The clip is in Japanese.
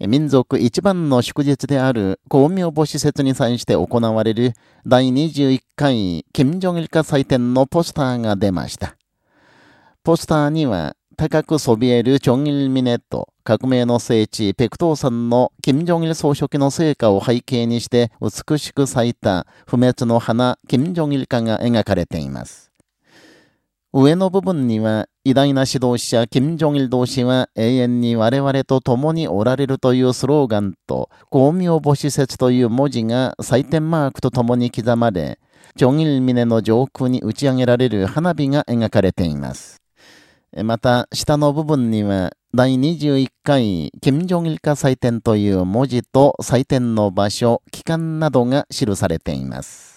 民族一番の祝日である公明母施設に際して行われる第21回金正日化祭典のポスターが出ました。ポスターには高くそびえるチョンイルミネと革命の聖地ペクトー山の金正日総書記の成果を背景にして美しく咲いた不滅の花金正日化が描かれています。上の部分には偉大な指導者金正日同士は永遠に我々と共におられるというスローガンと公明母施設という文字が祭典マークと共に刻まれ、チョンイルミネの上空に打ち上げられる花火が描かれています。また、下の部分には、第21回金正日化祭典という文字と祭典の場所、期間などが記されています。